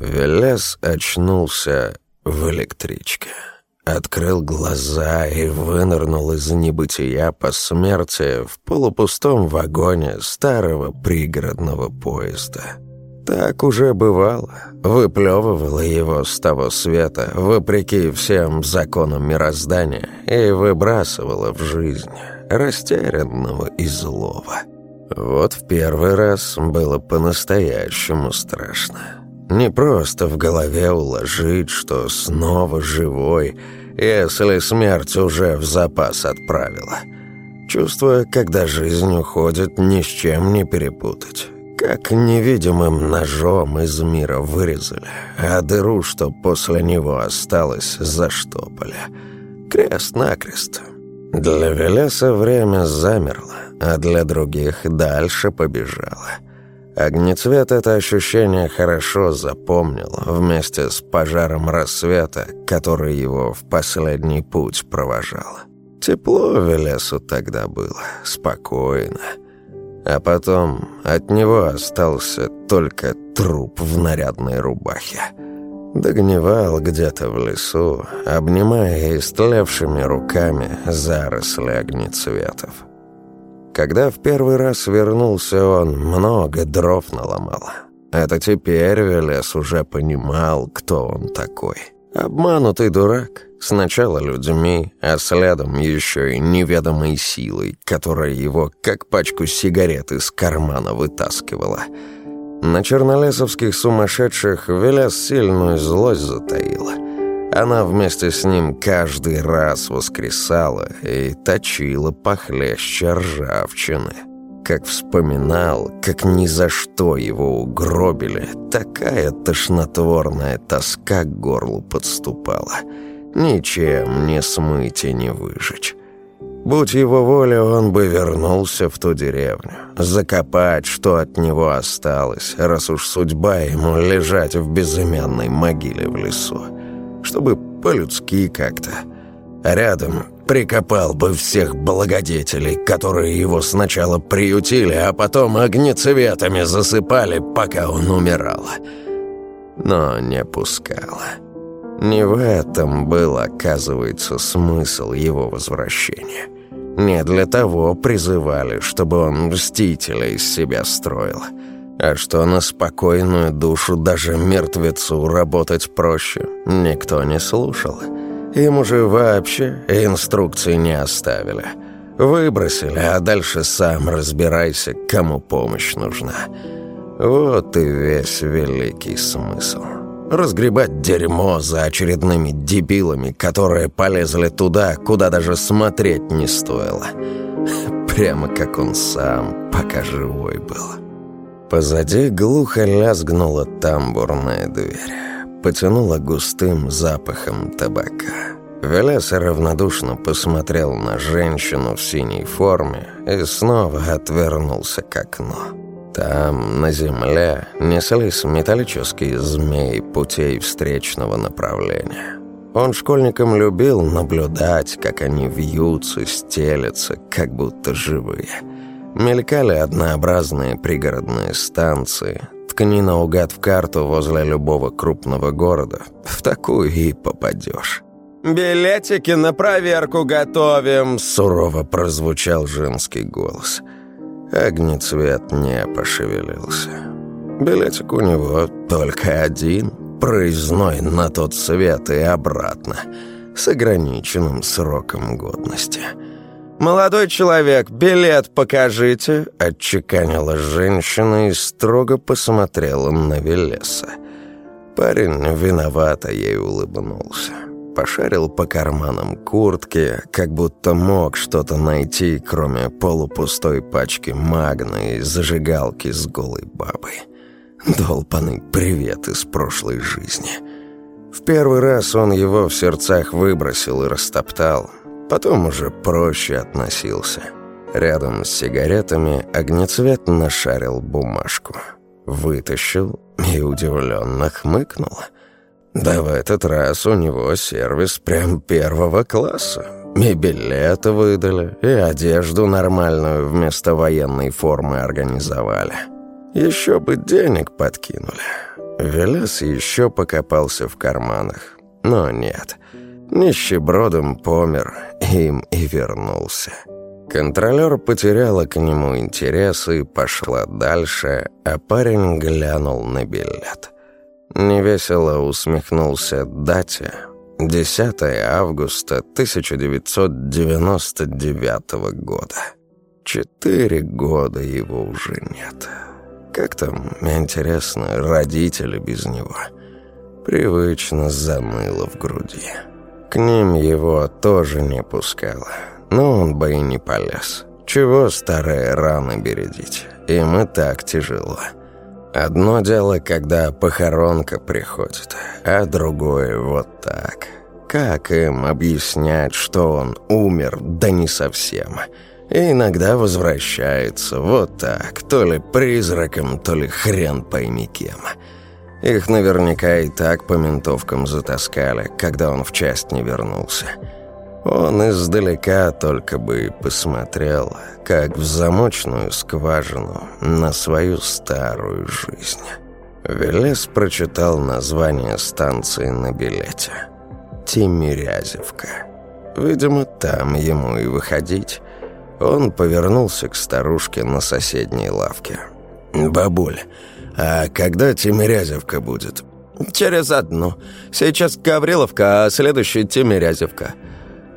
Велес очнулся в электричке. Открыл глаза и вынырнул из небытия по смерти в полупустом вагоне старого пригородного поезда. Так уже бывало. Выплевывало его с того света, вопреки всем законам мироздания, и выбрасывало в жизнь, растерянного и злого. Вот в первый раз было по-настоящему страшно. Не просто в голове уложить, что снова живой, если смерть уже в запас отправила. Чувство, когда жизнь уходит, ни с чем не перепутать. Как невидимым ножом из мира вырезали, а дыру, что после него осталось, заштопали. Крест-накрест. Для Велеса время замерло, а для других дальше побежало. Огнецвет это ощущение хорошо запомнил вместе с пожаром рассвета, который его в последний путь провожал. Тепло Велесу тогда было, спокойно. А потом от него остался только труп в нарядной рубахе. Догнивал где-то в лесу, обнимая истлевшими руками заросли огнецветов. Когда в первый раз вернулся он, много дров наломал. Это теперь Велес уже понимал, кто он такой. Обманутый дурак. Сначала людьми, а следом еще и неведомой силой, которая его как пачку сигарет из кармана вытаскивала. На чернолесовских сумасшедших Велес сильную злость затаила — она вместе с ним каждый раз воскресала и точила похлеще ржавчины. Как вспоминал, как ни за что его угробили, такая тошнотворная тоска к горлу подступала. Ничем не смыть и не выжечь. Будь его воля, он бы вернулся в ту деревню. Закопать, что от него осталось, раз уж судьба ему лежать в безымянной могиле в лесу чтобы по-людски как-то. Рядом прикопал бы всех благодетелей, которые его сначала приютили, а потом огнецветами засыпали, пока он умирал. Но не пускала. Не в этом был, оказывается, смысл его возвращения. Не для того призывали, чтобы он мстителя из себя строил – а что на спокойную душу даже мертвецу работать проще, никто не слушал. Им уже вообще инструкции не оставили. Выбросили, а дальше сам разбирайся, кому помощь нужна. Вот и весь великий смысл. Разгребать дерьмо за очередными дебилами, которые полезли туда, куда даже смотреть не стоило. Прямо как он сам, пока живой был. Позади глухо лязгнула тамбурная дверь. Потянула густым запахом табака. Велеса равнодушно посмотрел на женщину в синей форме и снова отвернулся к окну. Там, на земле, неслись металлические змеи путей встречного направления. Он школьникам любил наблюдать, как они вьются, стелятся, как будто живые – Мелькали однообразные пригородные станции. Ткни наугад в карту возле любого крупного города. В такую и попадешь. «Билетики на проверку готовим!» Сурово прозвучал женский голос. Огнецвет не пошевелился. Билетик у него только один, проездной на тот свет и обратно, с ограниченным сроком годности – «Молодой человек, билет покажите», — отчеканила женщина и строго посмотрела на Велеса. Парень виновато ей улыбнулся. Пошарил по карманам куртки, как будто мог что-то найти, кроме полупустой пачки магна и зажигалки с голой бабой. Долпанный привет из прошлой жизни. В первый раз он его в сердцах выбросил и растоптал, Потом уже проще относился. Рядом с сигаретами огнецвет нашарил бумажку. Вытащил и удивленно хмыкнул. Да в этот раз у него сервис прям первого класса. И билеты выдали, и одежду нормальную вместо военной формы организовали. Еще бы денег подкинули. Велес еще покопался в карманах. Но нет, нищебродом помер, им и вернулся. Контролер потеряла к нему интерес и пошла дальше, а парень глянул на билет. Невесело усмехнулся Датя. 10 августа 1999 года. Четыре года его уже нет. Как там, интересно, родители без него? Привычно заныло в груди. К ним его тоже не пускало. Но он бы и не полез. Чего старые раны бередить? Им и так тяжело. Одно дело, когда похоронка приходит, а другое вот так. Как им объяснять, что он умер, да не совсем? И иногда возвращается вот так, то ли призраком, то ли хрен пойми кем. Их наверняка и так по ментовкам затаскали, когда он в часть не вернулся. Он издалека только бы посмотрел, как в замочную скважину на свою старую жизнь. Велес прочитал название станции на билете. Тимирязевка. Видимо, там ему и выходить. Он повернулся к старушке на соседней лавке. «Бабуль, а когда Тимирязевка будет?» «Через одну. Сейчас Гавриловка, а следующая Тимирязевка».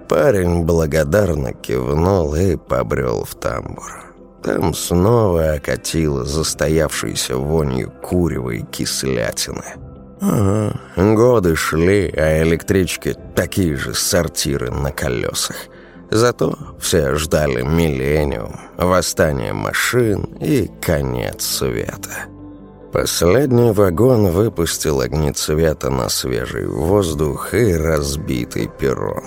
Парень благодарно кивнул и побрел в тамбур. Там снова окатило застоявшейся вонью курева и кислятины. Ага, годы шли, а электрички такие же сортиры на колесах. Зато все ждали миллениум, восстание машин и конец света. Последний вагон выпустил огни цвета на свежий воздух и разбитый перрон.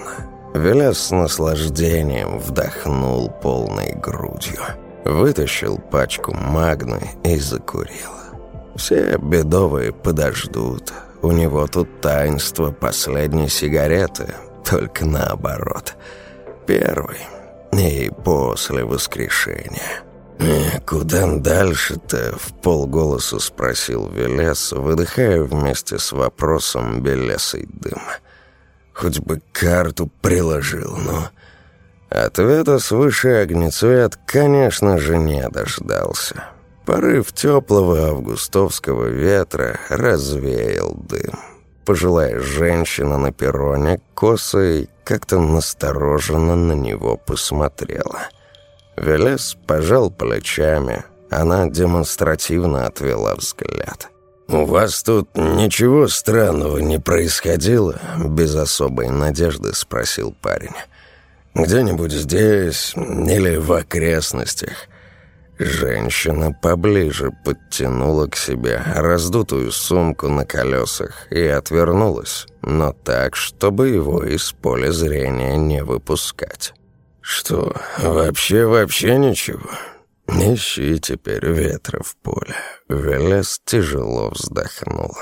Велес с наслаждением вдохнул полной грудью. Вытащил пачку магны и закурил. Все бедовые подождут. У него тут таинство последней сигареты, только наоборот. Первый и после воскрешения. «И куда дальше-то?» — в полголоса спросил Велес, выдыхая вместе с вопросом белесый дым. Хоть бы карту приложил, но... Ответа свыше огнецвет, конечно же, не дождался. Порыв теплого августовского ветра развеял дым. Пожилая женщина на перроне косой как-то настороженно на него посмотрела. Велес пожал плечами, она демонстративно отвела взгляд. «У вас тут ничего странного не происходило?» Без особой надежды спросил парень. «Где-нибудь здесь или в окрестностях?» Женщина поближе подтянула к себе раздутую сумку на колесах и отвернулась, но так, чтобы его из поля зрения не выпускать. «Что, вообще-вообще ничего?» «Ищи теперь ветра в поле». Велес тяжело вздохнул.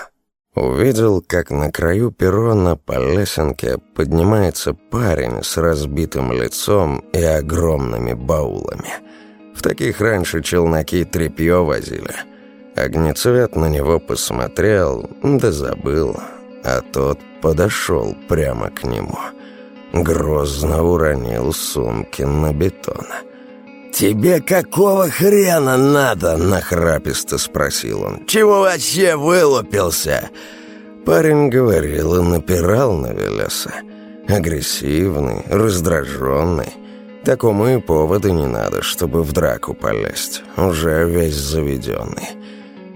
Увидел, как на краю перрона по лесенке поднимается парень с разбитым лицом и огромными баулами. В таких раньше челноки тряпье возили. Огнецвет на него посмотрел, да забыл, а тот подошел прямо к нему. Грозно уронил сумки на бетон. «Тебе какого хрена надо?» – нахраписто спросил он. «Чего вообще вылупился?» Парень говорил и напирал на Велеса. Агрессивный, раздраженный. Такому и повода не надо, чтобы в драку полезть. Уже весь заведенный.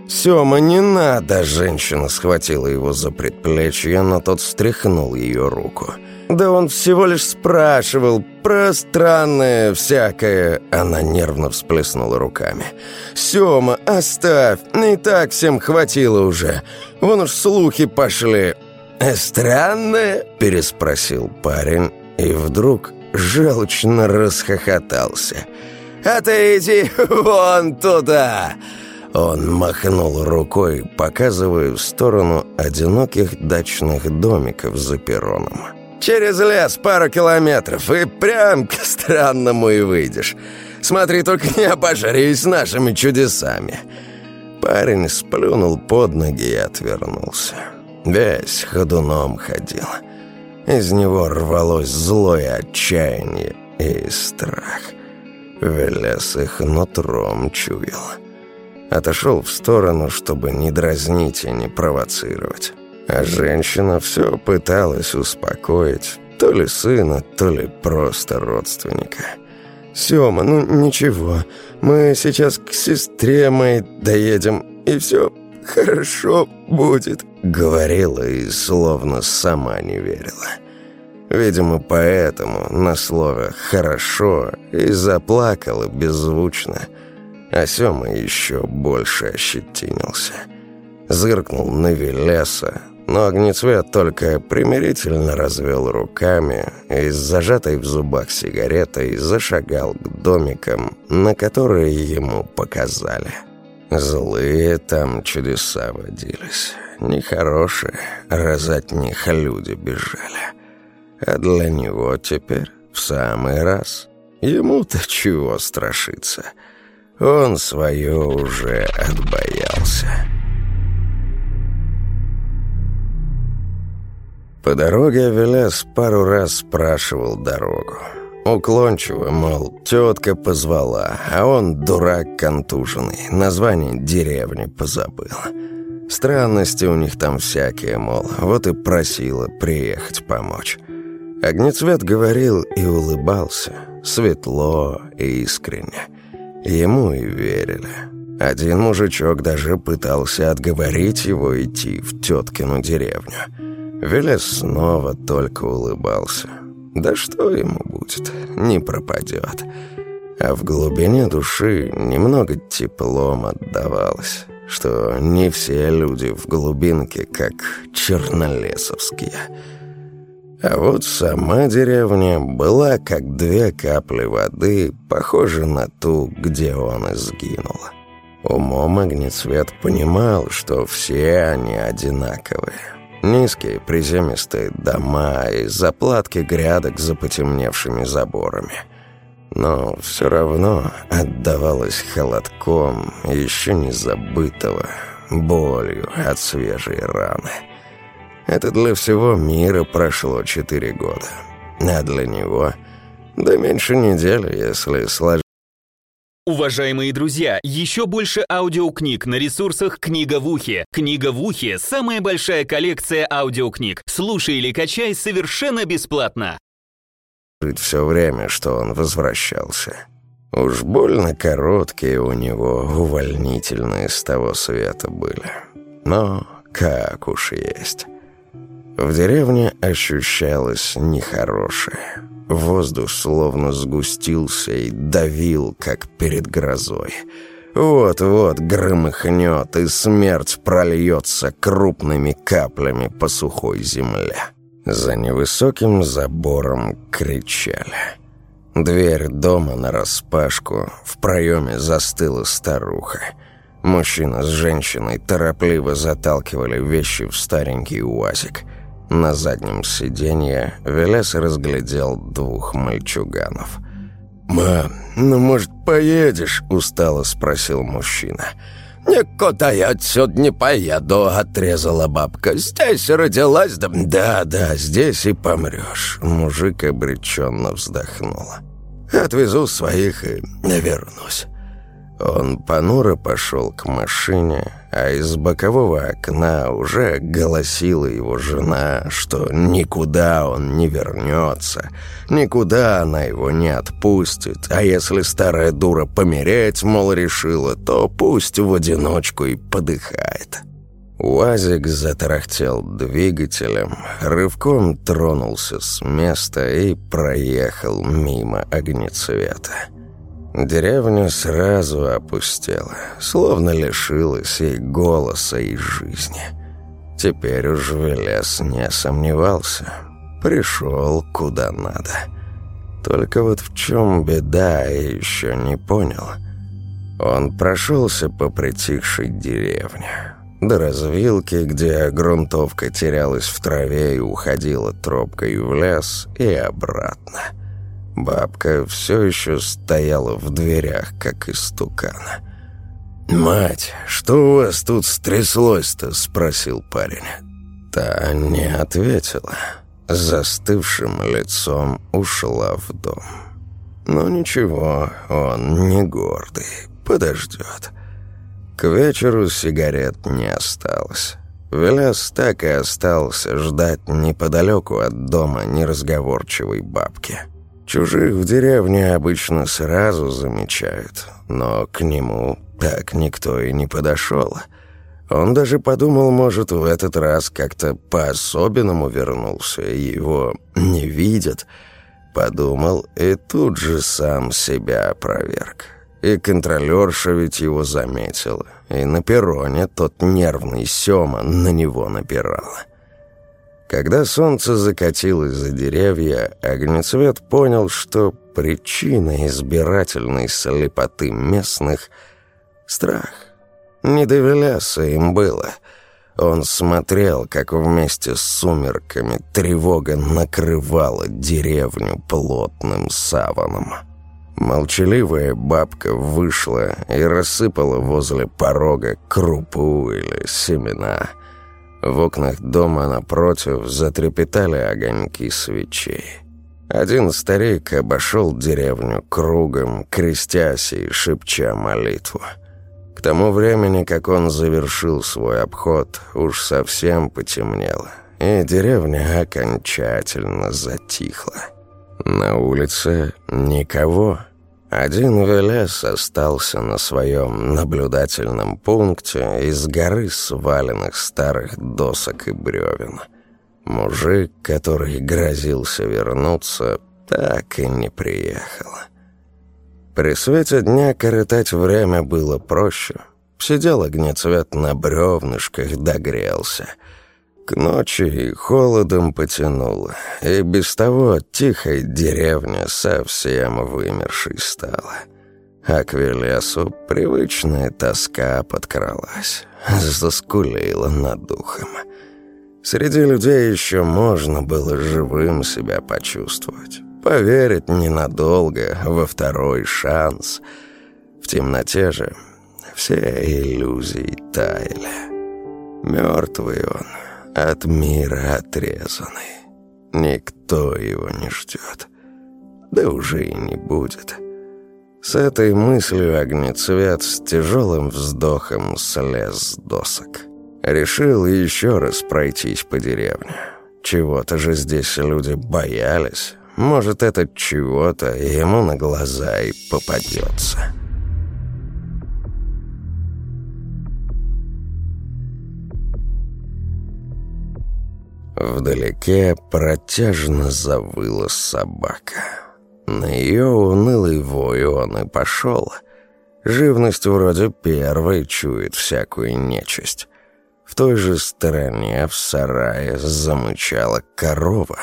«Сёма, не надо!» – женщина схватила его за предплечье, но тот встряхнул ее руку – «Да он всего лишь спрашивал про странное всякое...» Она нервно всплеснула руками. «Сёма, оставь, и так всем хватило уже. Вон уж слухи пошли». «Странное?» – переспросил парень, и вдруг желчно расхохотался. «А ты иди вон туда!» Он махнул рукой, показывая в сторону одиноких дачных домиков за перроном. Через лес пару километров, и прям к странному и выйдешь. Смотри, только не обожрись нашими чудесами». Парень сплюнул под ноги и отвернулся. Весь ходуном ходил. Из него рвалось злое отчаяние и страх. Велес их нутром чуял. Отошел в сторону, чтобы не дразнить и не провоцировать. А женщина все пыталась успокоить, то ли сына, то ли просто родственника. «Сема, ну ничего, мы сейчас к сестре моей доедем, и все хорошо будет», — говорила и словно сама не верила. Видимо, поэтому на слове «хорошо» и заплакала беззвучно, а Сема еще больше ощетинился. Зыркнул на Велеса, но огнецвет только примирительно развел руками и с зажатой в зубах сигаретой зашагал к домикам, на которые ему показали. Злые там чудеса водились, нехорошие, раз от них люди бежали. А для него теперь в самый раз. Ему-то чего страшиться? Он свое уже отбоялся». По дороге Велес пару раз спрашивал дорогу. Уклончиво, мол, тетка позвала, а он дурак контуженный, название деревни позабыл. Странности у них там всякие, мол, вот и просила приехать помочь. Огнецвет говорил и улыбался, светло и искренне. Ему и верили. Один мужичок даже пытался отговорить его идти в теткину деревню – Велес снова только улыбался. Да что ему будет, не пропадет. А в глубине души немного теплом отдавалось, что не все люди в глубинке, как чернолесовские. А вот сама деревня была как две капли воды, похожа на ту, где он и сгинул. Умом огнецвет понимал, что все они одинаковые. Низкие приземистые дома и заплатки грядок за потемневшими заборами. Но все равно отдавалось холодком еще не забытого, болью от свежей раны. Это для всего мира прошло четыре года. А для него... Да меньше недели, если сложить Уважаемые друзья, еще больше аудиокниг на ресурсах «Книга в ухе». «Книга в ухе» — самая большая коллекция аудиокниг. Слушай или качай совершенно бесплатно. Все время, что он возвращался. Уж больно короткие у него увольнительные с того света были. Но как уж есть. В деревне ощущалось нехорошее. Воздух словно сгустился и давил, как перед грозой. Вот-вот громыхнет, и смерть прольется крупными каплями по сухой земле. За невысоким забором кричали. Дверь дома нараспашку, в проеме застыла старуха. Мужчина с женщиной торопливо заталкивали вещи в старенький уазик – на заднем сиденье Велес разглядел двух мальчуганов. «Мам, ну, может, поедешь?» – устало спросил мужчина. «Никуда я отсюда не поеду», – отрезала бабка. «Здесь родилась, да...» «Да, да, здесь и помрешь», – мужик обреченно вздохнул. «Отвезу своих и вернусь». Он понуро пошел к машине, а из бокового окна уже голосила его жена, что никуда он не вернется, никуда она его не отпустит, а если старая дура помереть, мол, решила, то пусть в одиночку и подыхает. УАЗик затарахтел двигателем, рывком тронулся с места и проехал мимо огнецвета. Деревня сразу опустела, словно лишилась и голоса, и жизни. Теперь уж Велес не сомневался. Пришел куда надо. Только вот в чем беда, я еще не понял. Он прошелся по притихшей деревне. До развилки, где грунтовка терялась в траве и уходила тропкой в лес, и обратно. Бабка все еще стояла в дверях, как истукан. «Мать, что у вас тут стряслось-то?» — спросил парень. Та не ответила. Застывшим лицом ушла в дом. «Ну ничего, он не гордый, подождет». К вечеру сигарет не осталось. Велес так и остался ждать неподалеку от дома неразговорчивой бабки. Чужих в деревне обычно сразу замечают, но к нему так никто и не подошел. Он даже подумал, может, в этот раз как-то по-особенному вернулся, его не видят. Подумал и тут же сам себя опроверг. И контролерша ведь его заметила. И на перроне тот нервный Сёма на него напирал. Когда солнце закатилось за деревья, огнецвет понял, что причина избирательной слепоты местных — страх. Не до им было. Он смотрел, как вместе с сумерками тревога накрывала деревню плотным саваном. Молчаливая бабка вышла и рассыпала возле порога крупу или семена. В окнах дома напротив затрепетали огоньки свечей. Один старик обошел деревню кругом, крестясь и шепча молитву. К тому времени, как он завершил свой обход, уж совсем потемнело, и деревня окончательно затихла. На улице никого. Один Велес остался на своем наблюдательном пункте из горы сваленных старых досок и бревен. Мужик, который грозился вернуться, так и не приехал. При свете дня коротать время было проще. Сидел огнецвет на бревнышках, догрелся — к ночи и холодом потянуло, и без того тихая деревня совсем вымершей стала. А к Велесу привычная тоска подкралась, заскулила над духом. Среди людей еще можно было живым себя почувствовать, поверить ненадолго во второй шанс. В темноте же все иллюзии таяли. Мертвый он — от мира отрезанный. Никто его не ждет. Да уже и не будет. С этой мыслью огнецвет с тяжелым вздохом слез с досок. Решил еще раз пройтись по деревне. Чего-то же здесь люди боялись. Может, этот чего-то ему на глаза и попадется. Вдалеке протяжно завыла собака. На ее унылый вой он и пошел. Живность вроде первой чует всякую нечисть. В той же стороне в сарае замычала корова.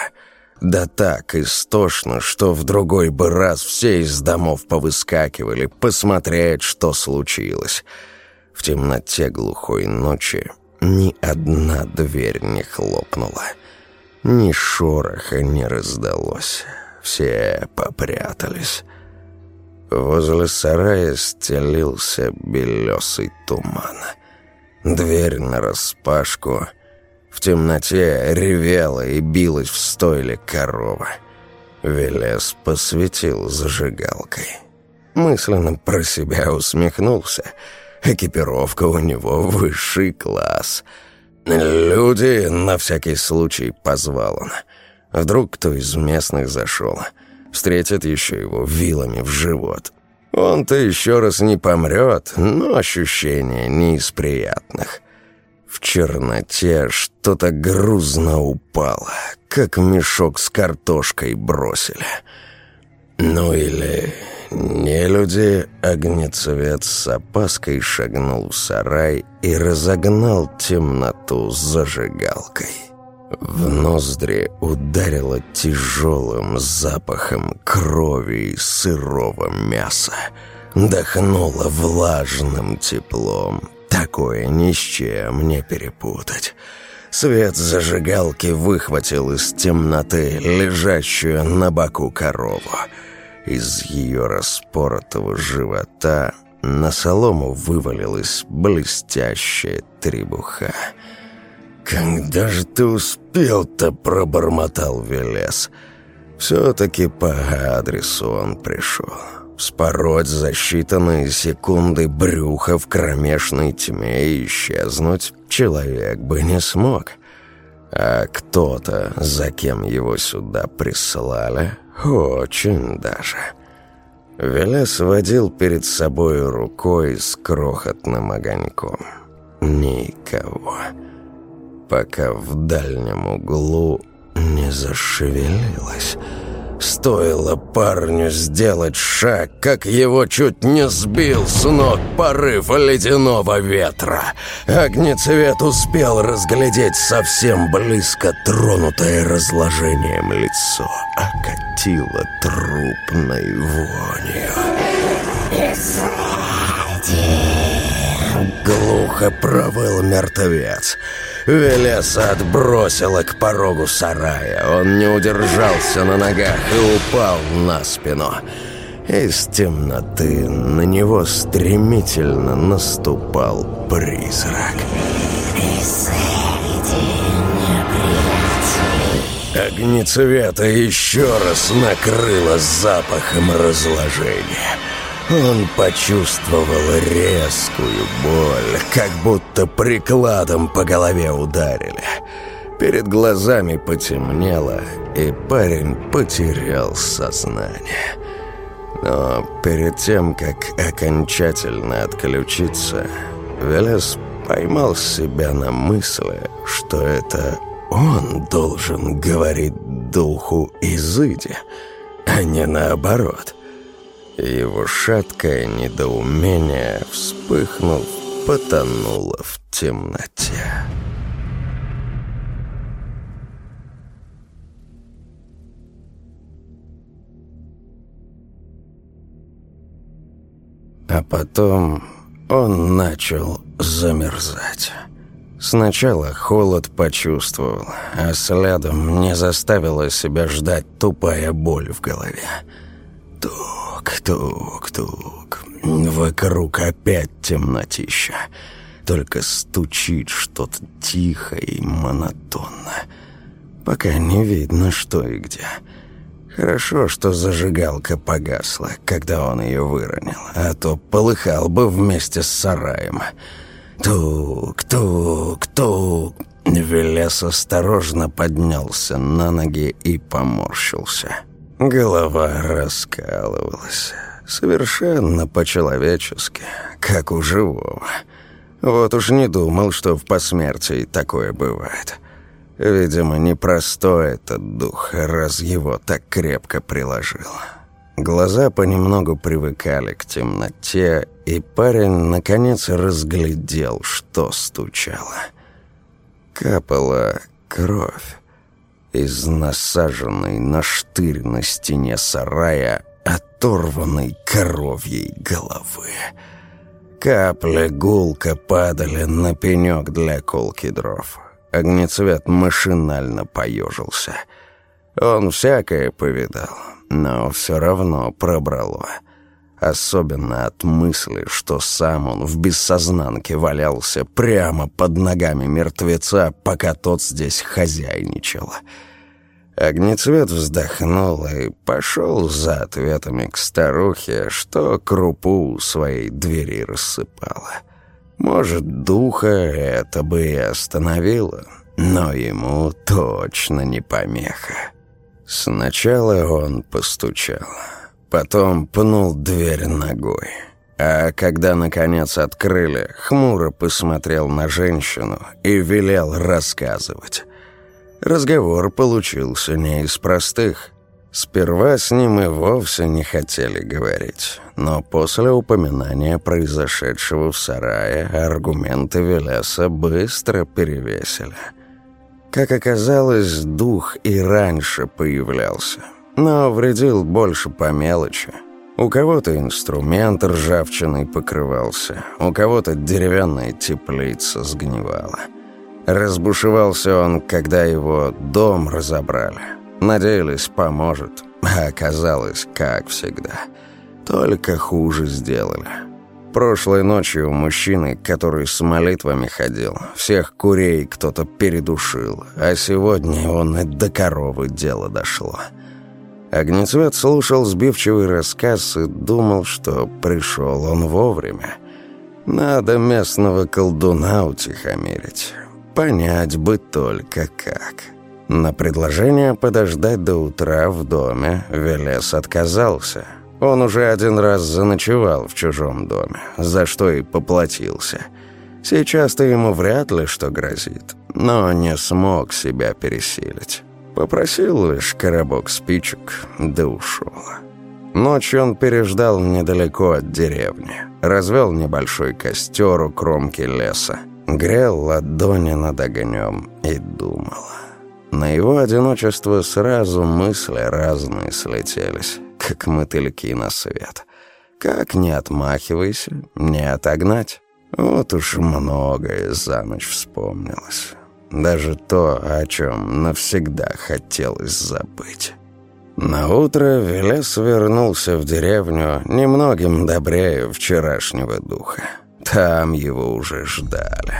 Да так истошно, что в другой бы раз все из домов повыскакивали посмотреть, что случилось. В темноте глухой ночи ни одна дверь не хлопнула. Ни шороха не раздалось. Все попрятались. Возле сарая стелился белесый туман. Дверь нараспашку. В темноте ревела и билась в стойле корова. Велес посветил зажигалкой. Мысленно про себя усмехнулся — Экипировка у него высший класс. Люди на всякий случай позвал он. Вдруг кто из местных зашел. Встретит еще его вилами в живот. Он-то еще раз не помрет, но ощущение не из приятных. В черноте что-то грузно упало, как мешок с картошкой бросили. Ну или не люди, огнецвет с опаской шагнул в сарай и разогнал темноту зажигалкой. В ноздри ударило тяжелым запахом крови и сырого мяса. Дохнуло влажным теплом. Такое ни с чем не перепутать. Свет зажигалки выхватил из темноты лежащую на боку корову. Из ее распоротого живота На солому вывалилась блестящая требуха. «Когда же ты успел-то?» – пробормотал Велес. Все-таки по адресу он пришел. Спороть за считанные секунды брюха в кромешной тьме и исчезнуть человек бы не смог. А кто-то, за кем его сюда прислали, очень даже. Велес водил перед собой рукой с крохотным огоньком. Никого. Пока в дальнем углу не зашевелилось. Стоило парню сделать шаг, как его чуть не сбил с ног порыв ледяного ветра. Огнецвет успел разглядеть совсем близко тронутое разложением лицо, окатило трупной вонью. Глухо провыл мертвец. Велеса отбросило к порогу сарая. Он не удержался на ногах и упал на спину. Из темноты на него стремительно наступал призрак. Огнецвета еще раз накрыло запахом разложения. Он почувствовал резкую боль, как будто прикладом по голове ударили. Перед глазами потемнело, и парень потерял сознание. Но перед тем, как окончательно отключиться, Велес поймал себя на мысли, что это он должен говорить духу Изыди, а не наоборот – его шаткое недоумение, вспыхнув, потонуло в темноте. А потом он начал замерзать. Сначала холод почувствовал, а следом не заставила себя ждать тупая боль в голове. Тух. Тук-тук-тук. Вокруг опять темнотища. Только стучит что-то тихо и монотонно. Пока не видно, что и где. Хорошо, что зажигалка погасла, когда он ее выронил, а то полыхал бы вместе с сараем. Тук-тук-тук. Велес осторожно поднялся на ноги и поморщился. Голова раскалывалась. Совершенно по-человечески, как у живого. Вот уж не думал, что в посмертии такое бывает. Видимо, непростой этот дух, раз его так крепко приложил. Глаза понемногу привыкали к темноте, и парень наконец разглядел, что стучало. Капала кровь из насаженной на штырь на стене сарая оторванной коровьей головы. Капли гулко падали на пенек для колки дров. Огнецвет машинально поежился. Он всякое повидал, но все равно пробрало. Особенно от мысли, что сам он в бессознанке валялся прямо под ногами мертвеца, пока тот здесь хозяйничал. Огнецвет вздохнул и пошел за ответами к старухе, что крупу у своей двери рассыпала. Может, духа это бы и остановило, но ему точно не помеха. Сначала он постучал. Потом пнул дверь ногой. А когда, наконец, открыли, хмуро посмотрел на женщину и велел рассказывать. Разговор получился не из простых. Сперва с ним и вовсе не хотели говорить, но после упоминания произошедшего в сарае аргументы Велеса быстро перевесили. Как оказалось, дух и раньше появлялся – но вредил больше по мелочи. У кого-то инструмент ржавчиной покрывался, у кого-то деревянная теплица сгнивала. Разбушевался он, когда его дом разобрали. Надеялись, поможет, а оказалось, как всегда. Только хуже сделали. Прошлой ночью мужчины, который с молитвами ходил, всех курей кто-то передушил, а сегодня он и до коровы дело дошло. Огнецвет слушал сбивчивый рассказ и думал, что пришел он вовремя. Надо местного колдуна утихомирить. Понять бы только как. На предложение подождать до утра в доме Велес отказался. Он уже один раз заночевал в чужом доме, за что и поплатился. Сейчас-то ему вряд ли что грозит, но не смог себя пересилить. Попросил лишь коробок спичек, да ушел. Ночью он переждал недалеко от деревни. Развел небольшой костер у кромки леса. Грел ладони над огнем и думал. На его одиночество сразу мысли разные слетелись, как мотыльки на свет. Как не отмахивайся, не отогнать. Вот уж многое за ночь вспомнилось. Даже то, о чем навсегда хотелось забыть. На утро Велес вернулся в деревню немногим добрее вчерашнего духа. Там его уже ждали.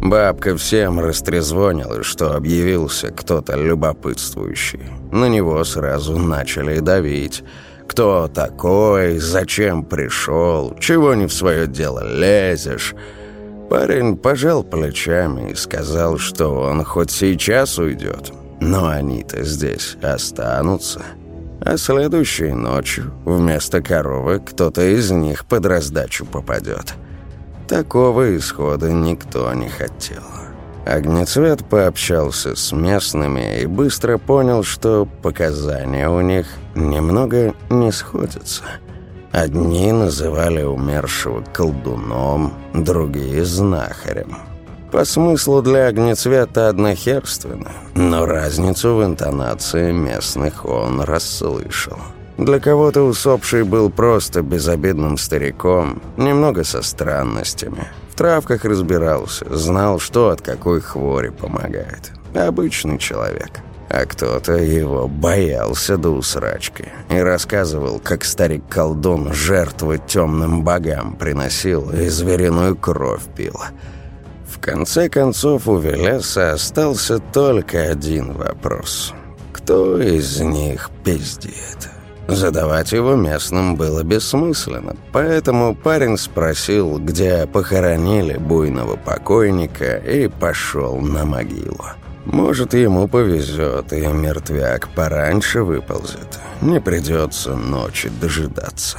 Бабка всем растрезвонила, что объявился кто-то любопытствующий. На него сразу начали давить. Кто такой, зачем пришел, чего не в свое дело лезешь. Парень пожал плечами и сказал, что он хоть сейчас уйдет, но они-то здесь останутся. А следующей ночью вместо коровы кто-то из них под раздачу попадет. Такого исхода никто не хотел. Огнецвет пообщался с местными и быстро понял, что показания у них немного не сходятся. Одни называли умершего колдуном, другие – знахарем. По смыслу для огнецвета однохерственно, но разницу в интонации местных он расслышал. Для кого-то усопший был просто безобидным стариком, немного со странностями. В травках разбирался, знал, что от какой хвори помогает. Обычный человек. А кто-то его боялся до усрачки и рассказывал, как старик-колдун жертвы темным богам приносил и звериную кровь пил. В конце концов у Велеса остался только один вопрос. Кто из них пиздит? Задавать его местным было бессмысленно, поэтому парень спросил, где похоронили буйного покойника, и пошел на могилу. Может, ему повезет, и мертвяк пораньше выползет. Не придется ночи дожидаться.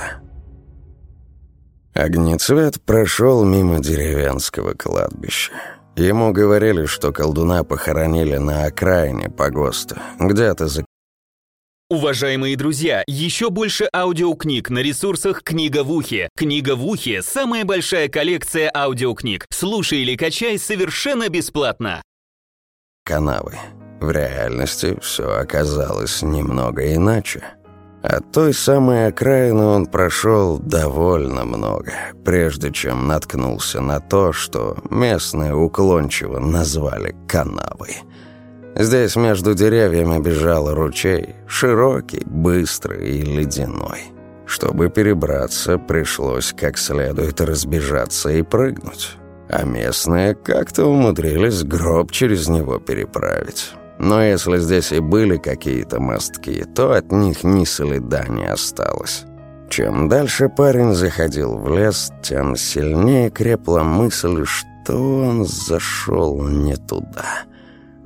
Огнецвет прошел мимо деревенского кладбища. Ему говорили, что колдуна похоронили на окраине погоста, где-то за Уважаемые друзья, еще больше аудиокниг на ресурсах «Книга в ухе». «Книга в ухе» — самая большая коллекция аудиокниг. Слушай или качай совершенно бесплатно. Канавы. В реальности все оказалось немного иначе. От той самой окраины он прошел довольно много, прежде чем наткнулся на то, что местные уклончиво назвали канавой – Здесь между деревьями бежал ручей, широкий, быстрый и ледяной. Чтобы перебраться, пришлось как следует разбежаться и прыгнуть. А местные как-то умудрились гроб через него переправить. Но если здесь и были какие-то мостки, то от них ни следа не осталось. Чем дальше парень заходил в лес, тем сильнее крепла мысль, что он зашел не туда.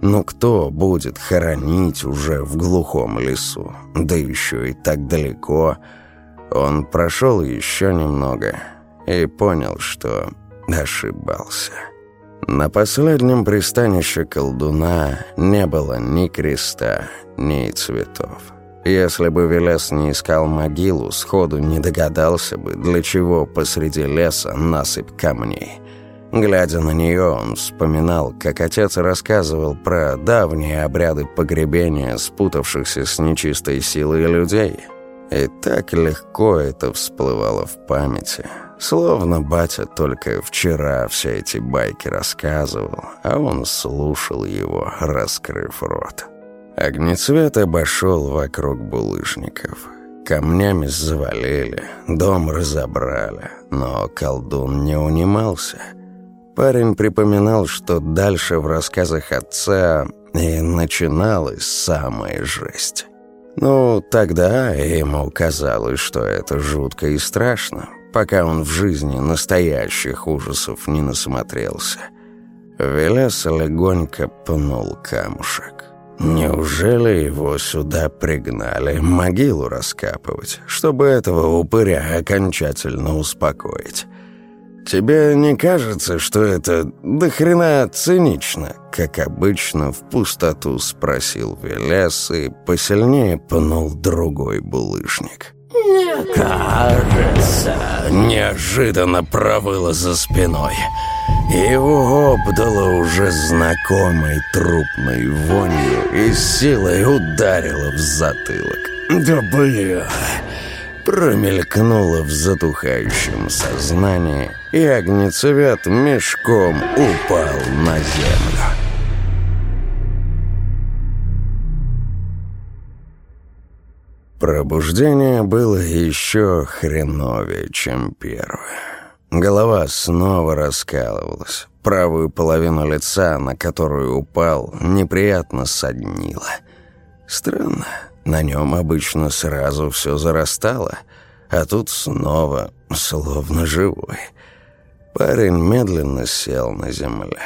Но кто будет хоронить уже в глухом лесу? Да еще и так далеко. Он прошел еще немного и понял, что ошибался. На последнем пристанище колдуна не было ни креста, ни цветов. Если бы Велес не искал могилу, сходу не догадался бы, для чего посреди леса насыпь камней. Глядя на нее, он вспоминал, как отец рассказывал про давние обряды погребения спутавшихся с нечистой силой людей. И так легко это всплывало в памяти. Словно батя только вчера все эти байки рассказывал, а он слушал его, раскрыв рот. Огнецвет обошел вокруг булыжников. Камнями завалили, дом разобрали, но колдун не унимался. Парень припоминал, что дальше в рассказах отца и начиналась самая жесть. Ну, тогда ему казалось, что это жутко и страшно, пока он в жизни настоящих ужасов не насмотрелся. Велес легонько пнул камушек. Неужели его сюда пригнали, могилу раскапывать, чтобы этого упыря окончательно успокоить? Тебе не кажется, что это до хрена цинично? Как обычно, в пустоту спросил Велес и посильнее пнул другой булыжник. «Не кажется!» Неожиданно провыло за спиной. Его обдало уже знакомой трупной вонью и силой ударило в затылок. «Да бля!» Промелькнуло в затухающем сознании, и огнецвет мешком упал на землю. Пробуждение было еще хреновее, чем первое. Голова снова раскалывалась. Правую половину лица, на которую упал, неприятно соднило. Странно, на нем обычно сразу все зарастало, а тут снова словно живой. Парень медленно сел на земле.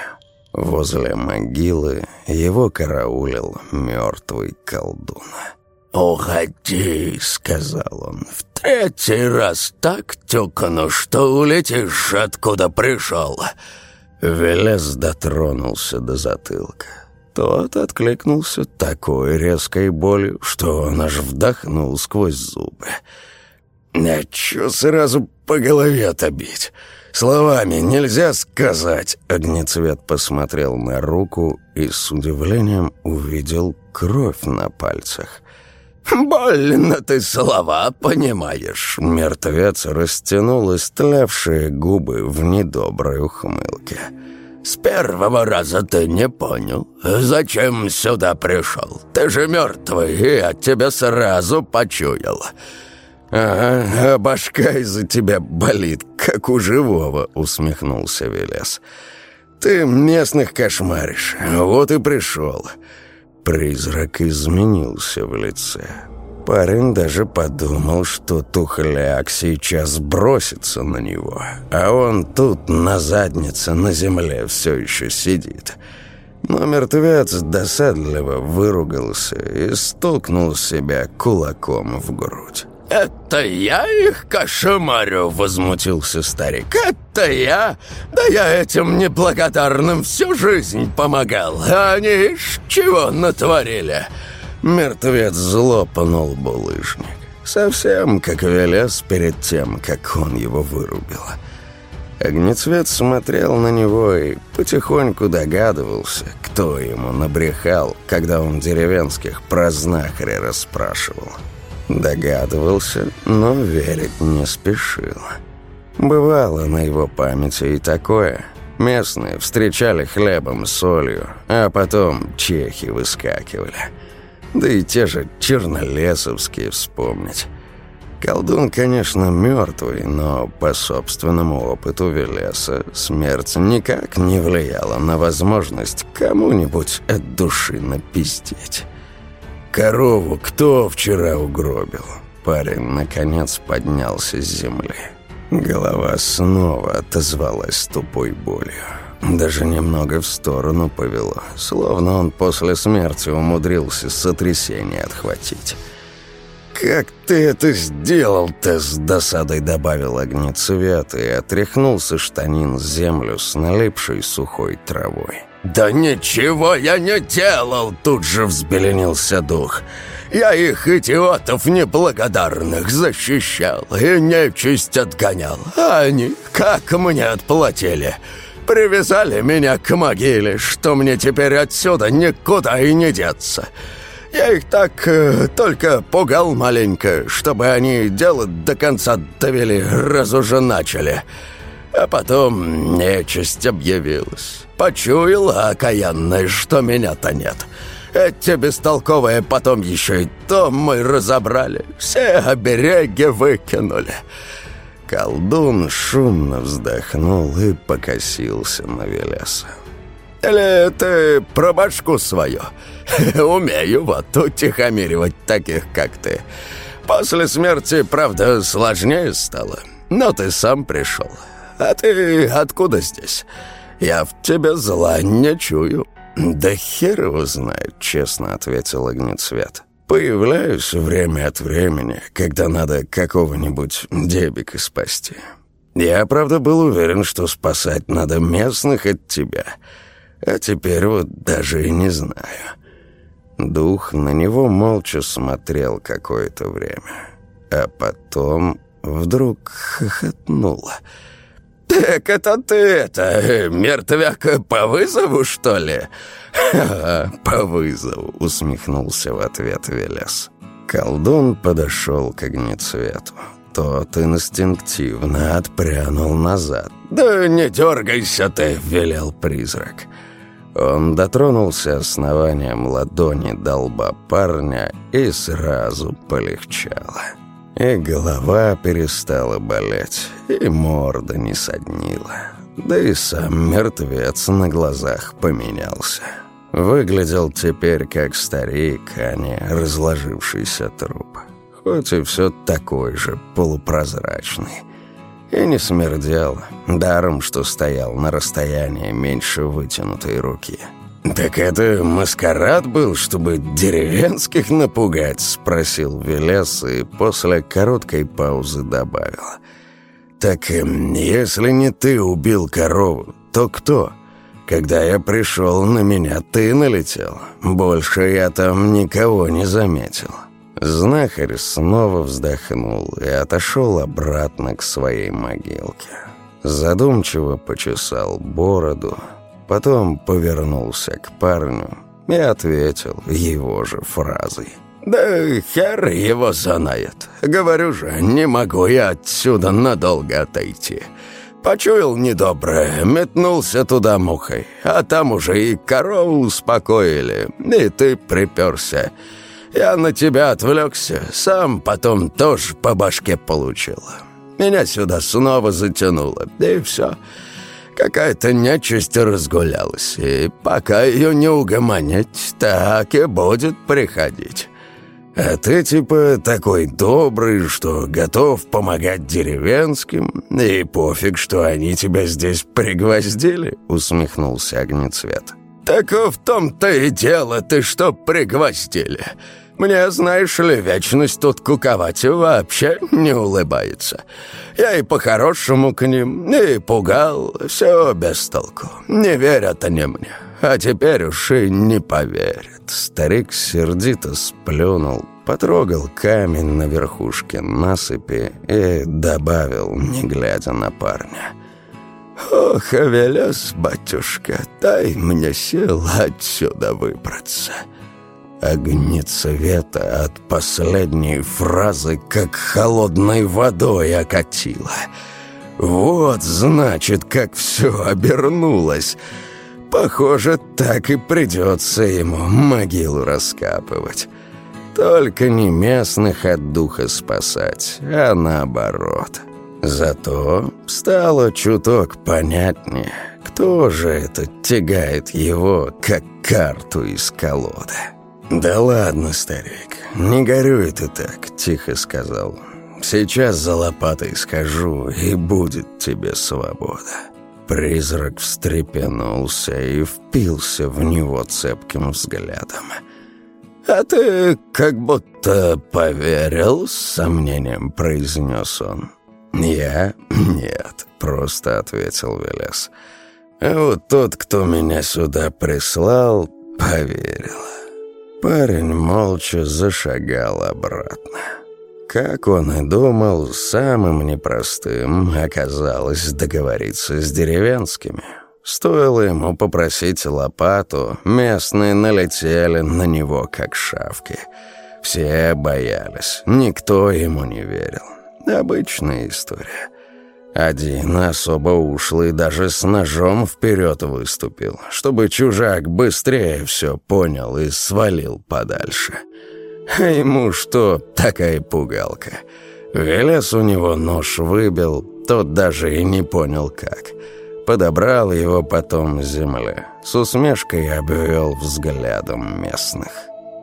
Возле могилы его караулил мертвый колдун. «Уходи», — сказал он, — «в третий раз так тюкну, что улетишь, откуда пришел». Велес дотронулся до затылка. Тот откликнулся такой резкой болью, что он аж вдохнул сквозь зубы. «А чё сразу по голове-то бить? Словами нельзя сказать!» Огнецвет посмотрел на руку и с удивлением увидел кровь на пальцах. «Больно ты слова понимаешь!» Мертвец растянул истлевшие губы в недоброй ухмылке. «С первого раза ты не понял. Зачем сюда пришел? Ты же мертвый, и я тебя сразу почуял». «Ага, а башка из-за тебя болит, как у живого», — усмехнулся Велес. «Ты местных кошмаришь, вот и пришел». Призрак изменился в лице. Парень даже подумал, что тухляк сейчас бросится на него, а он тут на заднице на земле все еще сидит. Но мертвец досадливо выругался и стукнул себя кулаком в грудь. «Это я их кошмарю!» — возмутился старик. «Это я? Да я этим неблагодарным всю жизнь помогал, а они ж чего натворили?» Мертвец зло пнул булыжник. Совсем как Велес перед тем, как он его вырубил. Огнецвет смотрел на него и потихоньку догадывался, кто ему набрехал, когда он деревенских про знахаря расспрашивал. Догадывался, но верить не спешил. Бывало на его памяти и такое. Местные встречали хлебом с солью, а потом чехи выскакивали. Да и те же чернолесовские вспомнить. Колдун, конечно, мертвый, но по собственному опыту Велеса смерть никак не влияла на возможность кому-нибудь от души напиздеть. «Корову кто вчера угробил?» Парень, наконец, поднялся с земли. Голова снова отозвалась тупой болью. Даже немного в сторону повело, словно он после смерти умудрился сотрясение отхватить. «Как ты это сделал-то?» — с досадой добавил огнецвет и отряхнулся штанин с землю с налипшей сухой травой. «Да ничего я не делал!» — тут же взбеленился дух. «Я их, идиотов неблагодарных, защищал и нечисть отгонял. А они как мне отплатили?» Привязали меня к могиле, что мне теперь отсюда никуда и не деться. Я их так э, только пугал маленько, чтобы они дело до конца довели, раз уже начали. А потом нечисть объявилась. Почуяла окаянная, что меня-то нет. Эти бестолковые потом еще и дом мой разобрали. Все обереги выкинули. Колдун шумно вздохнул и покосился на Велеса. Или ты про башку свою? Умею вот утихомиривать таких, как ты. После смерти, правда, сложнее стало. Но ты сам пришел. А ты откуда здесь? Я в тебе зла не чую». «Да хер его знает», — честно ответил Огнецвет. «Появляюсь время от времени, когда надо какого-нибудь дебика спасти. Я, правда, был уверен, что спасать надо местных от тебя, а теперь вот даже и не знаю». Дух на него молча смотрел какое-то время, а потом вдруг хохотнула — «Так это ты это, мертвяк по вызову, что ли?» «По вызову», — усмехнулся в ответ Велес. Колдун подошел к огнецвету. Тот инстинктивно отпрянул назад. «Да не дергайся ты», — велел призрак. Он дотронулся основанием ладони до лба парня и сразу полегчало. И голова перестала болеть, и морда не соднила. Да и сам мертвец на глазах поменялся. Выглядел теперь как старик, а не разложившийся труп. Хоть и все такой же полупрозрачный. И не смердел, даром, что стоял на расстоянии меньше вытянутой руки. «Так это маскарад был, чтобы деревенских напугать?» — спросил Велес и после короткой паузы добавил. «Так эм, если не ты убил корову, то кто? Когда я пришел, на меня ты налетел. Больше я там никого не заметил». Знахарь снова вздохнул и отошел обратно к своей могилке. Задумчиво почесал бороду, Потом повернулся к парню и ответил его же фразой. «Да хер его знает. Говорю же, не могу я отсюда надолго отойти. Почуял недоброе, метнулся туда мухой, а там уже и корову успокоили, и ты приперся. Я на тебя отвлекся, сам потом тоже по башке получил. Меня сюда снова затянуло, и все». Какая-то нечисть разгулялась, и пока ее не угомонить, так и будет приходить. А ты типа такой добрый, что готов помогать деревенским, и пофиг, что они тебя здесь пригвоздили?» — усмехнулся Огнецвет. «Так в том-то и дело, ты что пригвоздили. Мне, знаешь ли, вечность тут куковать вообще не улыбается. Я и по-хорошему к ним, и пугал, все без толку. Не верят они мне, а теперь уж и не поверят». Старик сердито сплюнул, потрогал камень на верхушке насыпи и добавил, не глядя на парня. «Ох, Велес, батюшка, дай мне сил отсюда выбраться». Огнецвета от последней фразы как холодной водой окатило. Вот, значит, как все обернулось. Похоже, так и придется ему могилу раскапывать. Только не местных от духа спасать, а наоборот. Зато стало чуток понятнее, кто же это тягает его, как карту из колоды. «Да ладно, старик, не горюй ты так», — тихо сказал. «Сейчас за лопатой скажу, и будет тебе свобода». Призрак встрепенулся и впился в него цепким взглядом. «А ты как будто поверил?» — с сомнением произнес он. «Я? Нет», — просто ответил Велес. «А вот тот, кто меня сюда прислал, поверил». Парень молча зашагал обратно. Как он и думал, самым непростым оказалось договориться с деревенскими. Стоило ему попросить лопату, местные налетели на него, как шавки. Все боялись, никто ему не верил. Обычная история. Один особо ушлый даже с ножом вперед выступил, чтобы чужак быстрее все понял и свалил подальше. А ему что такая пугалка? Велес у него нож выбил, тот даже и не понял как. Подобрал его потом земля, с усмешкой обвел взглядом местных.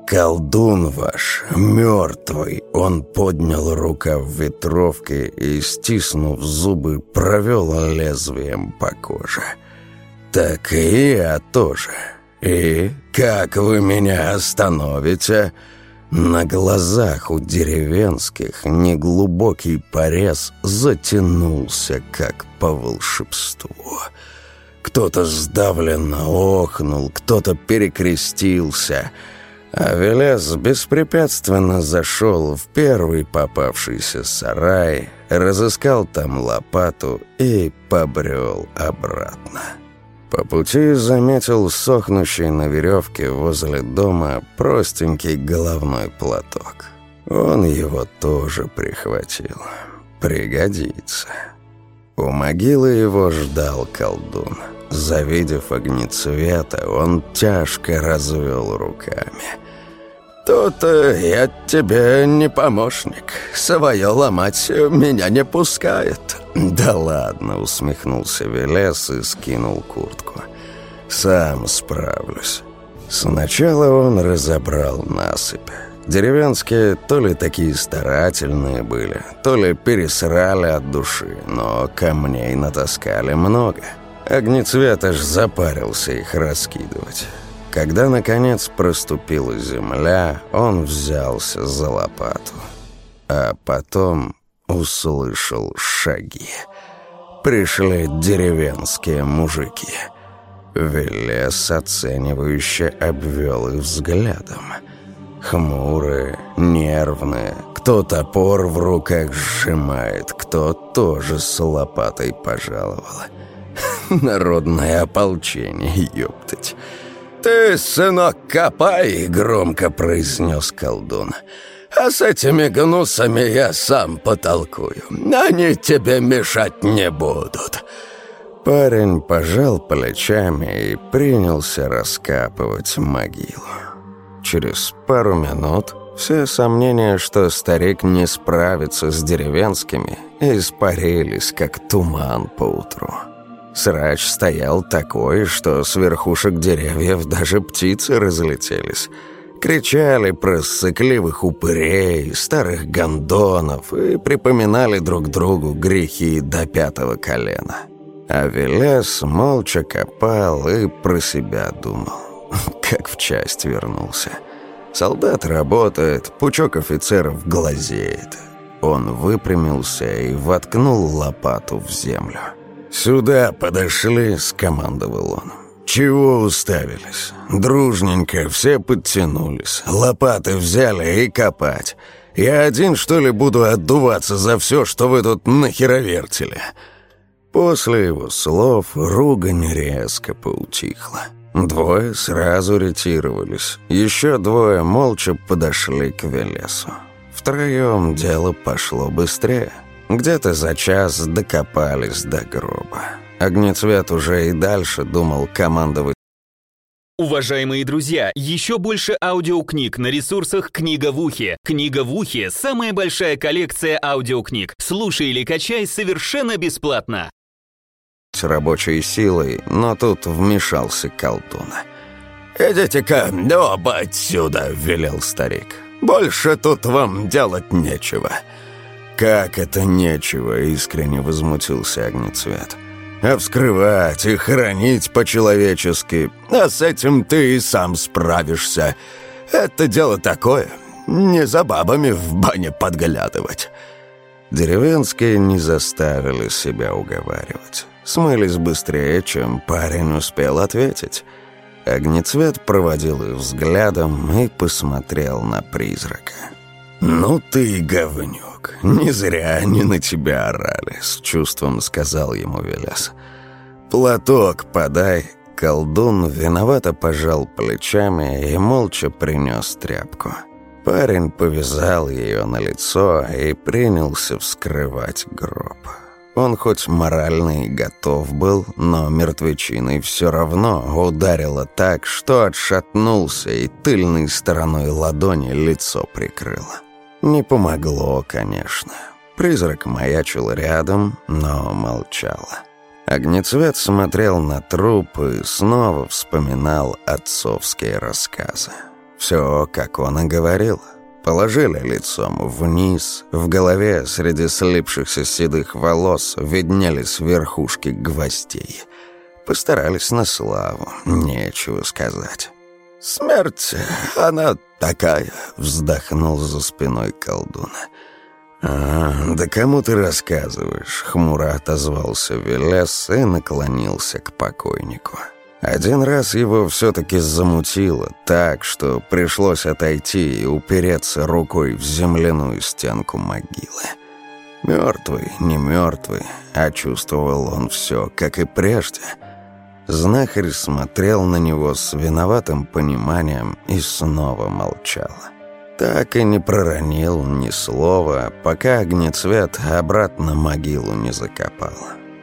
«Колдун ваш, мертвый!» Он поднял рукав ветровки и, стиснув зубы, провел лезвием по коже. «Так и я тоже. И как вы меня остановите?» На глазах у деревенских неглубокий порез затянулся, как по волшебству. Кто-то сдавленно охнул, кто-то перекрестился — а Велес беспрепятственно зашел в первый попавшийся сарай, разыскал там лопату и побрел обратно. По пути заметил сохнущий на веревке возле дома простенький головной платок. Он его тоже прихватил. Пригодится. У могилы его ждал колдун. Завидев огнецвета, он тяжко развел руками – «Тут э, я тебе не помощник. Свое ломать меня не пускает». «Да ладно», — усмехнулся Велес и скинул куртку. «Сам справлюсь». Сначала он разобрал насыпь. Деревенские то ли такие старательные были, то ли пересрали от души, но камней натаскали много. Огнецвет аж запарился их раскидывать. Когда, наконец, проступила земля, он взялся за лопату. А потом услышал шаги. Пришли деревенские мужики. Велес оценивающе обвел их взглядом. Хмурые, нервные, кто топор в руках сжимает, кто тоже с лопатой пожаловал. Народное ополчение, ёптать. «Ты, сынок, копай!» — громко произнес колдун. «А с этими гнусами я сам потолкую. Они тебе мешать не будут». Парень пожал плечами и принялся раскапывать могилу. Через пару минут все сомнения, что старик не справится с деревенскими, испарились, как туман поутру. утру. Срач стоял такой, что с верхушек деревьев даже птицы разлетелись. Кричали про сыкливых упырей, старых гондонов и припоминали друг другу грехи до пятого колена. А Велес молча копал и про себя думал, как в часть вернулся. Солдат работает, пучок офицеров глазеет. Он выпрямился и воткнул лопату в землю. «Сюда подошли», — скомандовал он. «Чего уставились? Дружненько все подтянулись, лопаты взяли и копать. Я один, что ли, буду отдуваться за все, что вы тут нахеровертили?» После его слов ругань резко поутихла. Двое сразу ретировались, еще двое молча подошли к Велесу. Втроем дело пошло быстрее. Где-то за час докопались до гроба. Огнецвет уже и дальше думал командовать. Уважаемые друзья, еще больше аудиокниг на ресурсах «Книга в ухе». «Книга в ухе» — самая большая коллекция аудиокниг. Слушай или качай совершенно бесплатно. С рабочей силой, но тут вмешался колдун. «Идите-ка оба отсюда», — велел старик. «Больше тут вам делать нечего». «Как это нечего?» — искренне возмутился Огнецвет. «А вскрывать и хранить по-человечески, а с этим ты и сам справишься. Это дело такое, не за бабами в бане подглядывать». Деревенские не заставили себя уговаривать. Смылись быстрее, чем парень успел ответить. Огнецвет проводил их взглядом и посмотрел на призрака. «Ну ты говнюк, не зря они на тебя орали», — с чувством сказал ему Велес. «Платок подай». Колдун виновато пожал плечами и молча принес тряпку. Парень повязал ее на лицо и принялся вскрывать гроб. Он хоть морально и готов был, но мертвечиной все равно ударило так, что отшатнулся и тыльной стороной ладони лицо прикрыло. Не помогло, конечно. Призрак маячил рядом, но молчала. Огнецвет смотрел на труп и снова вспоминал отцовские рассказы. Все, как он и говорил. Положили лицом вниз, в голове среди слипшихся седых волос виднелись верхушки гвоздей. Постарались на славу, нечего сказать. «Смерть, она такая», — вздохнул за спиной колдуна. «А, да кому ты рассказываешь?» — хмуро отозвался Велес и наклонился к покойнику. Один раз его все-таки замутило так, что пришлось отойти и упереться рукой в земляную стенку могилы. Мертвый, не мертвый, а чувствовал он все, как и прежде. Знахарь смотрел на него с виноватым пониманием и снова молчал. Так и не проронил ни слова, пока огнецвет обратно могилу не закопал.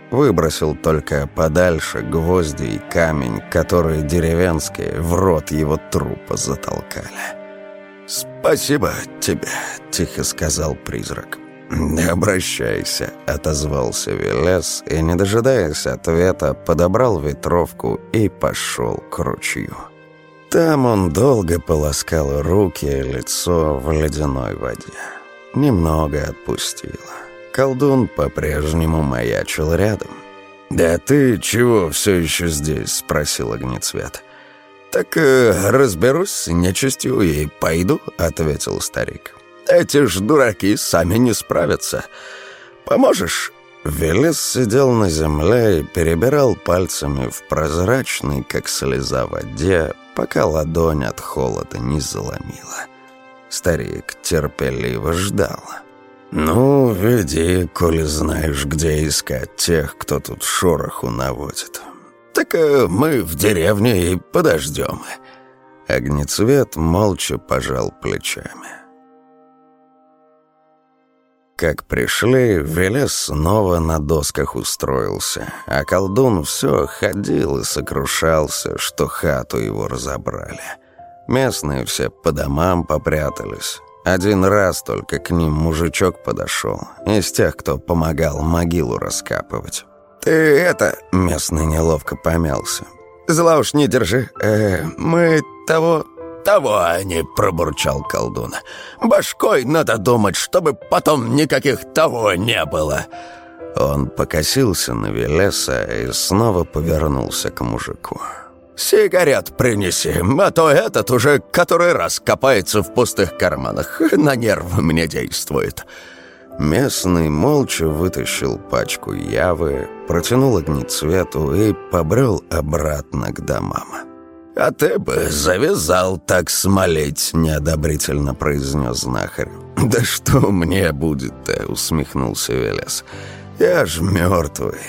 Выбросил только подальше гвозди и камень, которые деревенские в рот его трупа затолкали. «Спасибо тебе», — тихо сказал призрак. «Не обращайся», — отозвался Велес и, не дожидаясь ответа, подобрал ветровку и пошел к ручью. Там он долго полоскал руки и лицо в ледяной воде. Немного отпустило. Колдун по-прежнему маячил рядом. «Да ты чего все еще здесь?» – спросил Огнецвет. «Так э, разберусь с нечистью и пойду», – ответил старик. «Эти ж дураки сами не справятся. Поможешь?» Велес сидел на земле и перебирал пальцами в прозрачной, как слеза, воде, пока ладонь от холода не заломила. Старик терпеливо ждал. «Ну, веди, коли знаешь, где искать тех, кто тут шороху наводит. Так э, мы в деревне и подождем». Огнецвет молча пожал плечами. Как пришли, Велес снова на досках устроился, а колдун все ходил и сокрушался, что хату его разобрали. Местные все по домам попрятались. Один раз только к ним мужичок подошел, из тех, кто помогал могилу раскапывать. «Ты это...» — местный неловко помялся. «Зла уж не держи. Э, мы того...» «Того они», — пробурчал колдун. «Башкой надо думать, чтобы потом никаких того не было». Он покосился на Велеса и снова повернулся к мужику. «Сигарет принеси, а то этот уже который раз копается в пустых карманах, на нервы мне действует». Местный молча вытащил пачку явы, протянул огнецвету и побрел обратно к домам. «А ты бы завязал так смолеть», — неодобрительно произнес знахарь. «Да что мне будет-то?» — усмехнулся Велес. «Я ж мертвый».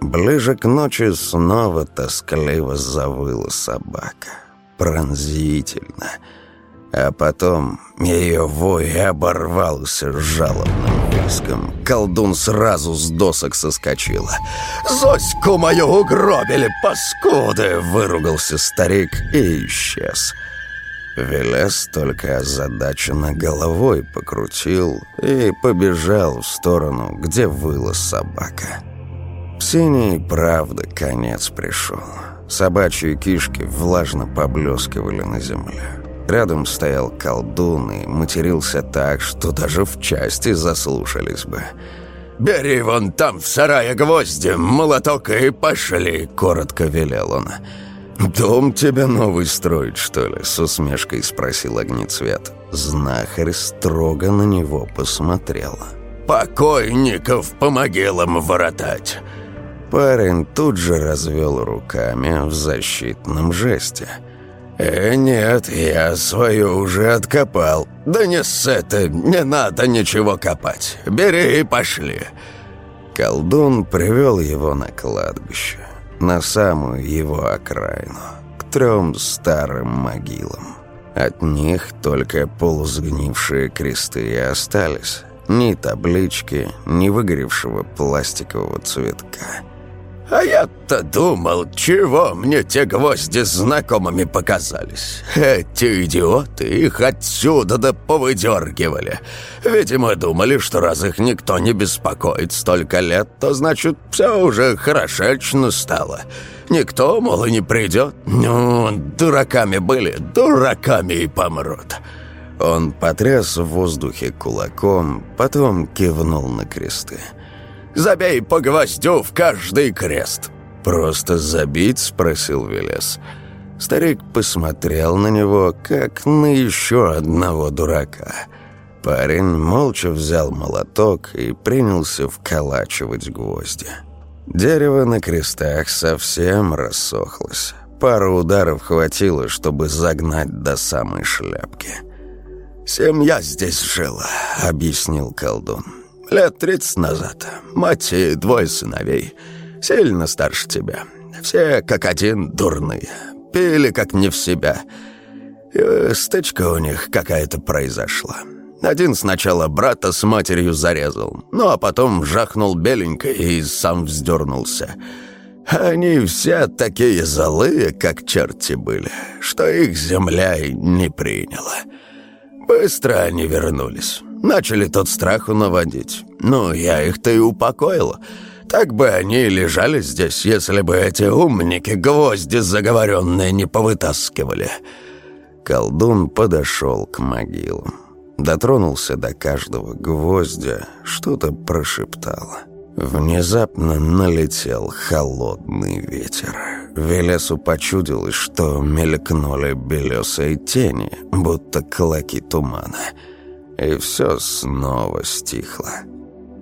Ближе к ночи снова тоскливо завыла собака. Пронзительно. А потом ее вой оборвался жалобным виском. Колдун сразу с досок соскочила. «Зоську мою угробили, паскуды!» — выругался старик и исчез. Велес только озадаченно головой покрутил и побежал в сторону, где выла собака. В синей правда конец пришел. Собачьи кишки влажно поблескивали на земле. Рядом стоял колдун и матерился так, что даже в части заслушались бы. «Бери вон там в сарае гвозди, молоток и пошли», — коротко велел он. «Дом тебе новый строить, что ли?» — с усмешкой спросил Огнецвет. Знахарь строго на него посмотрел. «Покойников по могилам воротать!» Парень тут же развел руками в защитном жесте — «Э, нет, я свою уже откопал. Да не с это, не надо ничего копать. Бери и пошли». Колдун привел его на кладбище, на самую его окраину, к трем старым могилам. От них только полусгнившие кресты и остались. Ни таблички, ни выгоревшего пластикового цветка. А я-то думал, чего мне те гвозди знакомыми показались. Эти идиоты их отсюда да повыдергивали. Видимо, думали, что раз их никто не беспокоит столько лет, то значит все уже хорошечно стало. Никто, мол, и не придет. Ну, дураками были, дураками и помрут. Он потряс в воздухе кулаком, потом кивнул на кресты. Забей по гвоздю в каждый крест». «Просто забить?» – спросил Велес. Старик посмотрел на него, как на еще одного дурака. Парень молча взял молоток и принялся вколачивать гвозди. Дерево на крестах совсем рассохлось. Пару ударов хватило, чтобы загнать до самой шляпки. «Семья здесь жила», — объяснил колдун. Лет тридцать назад. Мать и двое сыновей. Сильно старше тебя. Все как один дурные. Пили как не в себя. И стычка у них какая-то произошла. Один сначала брата с матерью зарезал, ну а потом жахнул беленько и сам вздернулся. Они все такие злые, как черти были, что их земля и не приняла. Быстро они вернулись. Начали тот страху наводить. Ну, я их-то и упокоил. Так бы они лежали здесь, если бы эти умники гвозди заговоренные не повытаскивали». Колдун подошел к могилам. Дотронулся до каждого гвоздя, что-то прошептал. Внезапно налетел холодный ветер. Велесу почудилось, что мелькнули белесые тени, будто клоки тумана — и все снова стихло.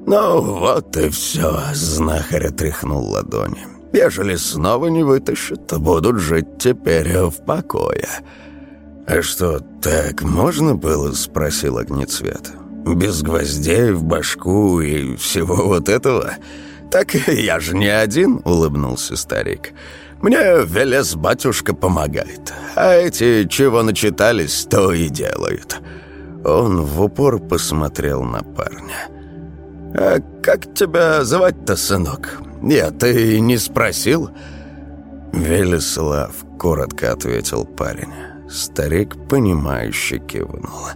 «Ну вот и все», — знахарь отряхнул ладони. «Ежели снова не вытащат, будут жить теперь в покое». «А что, так можно было?» — спросил огнецвет. «Без гвоздей в башку и всего вот этого?» «Так я же не один», — улыбнулся старик. «Мне Велес батюшка помогает, а эти, чего начитались, то и делают». Он в упор посмотрел на парня. «А как тебя звать-то, сынок? Нет, ты не спросил?» «Велеслав», — коротко ответил парень. Старик, понимающе кивнул.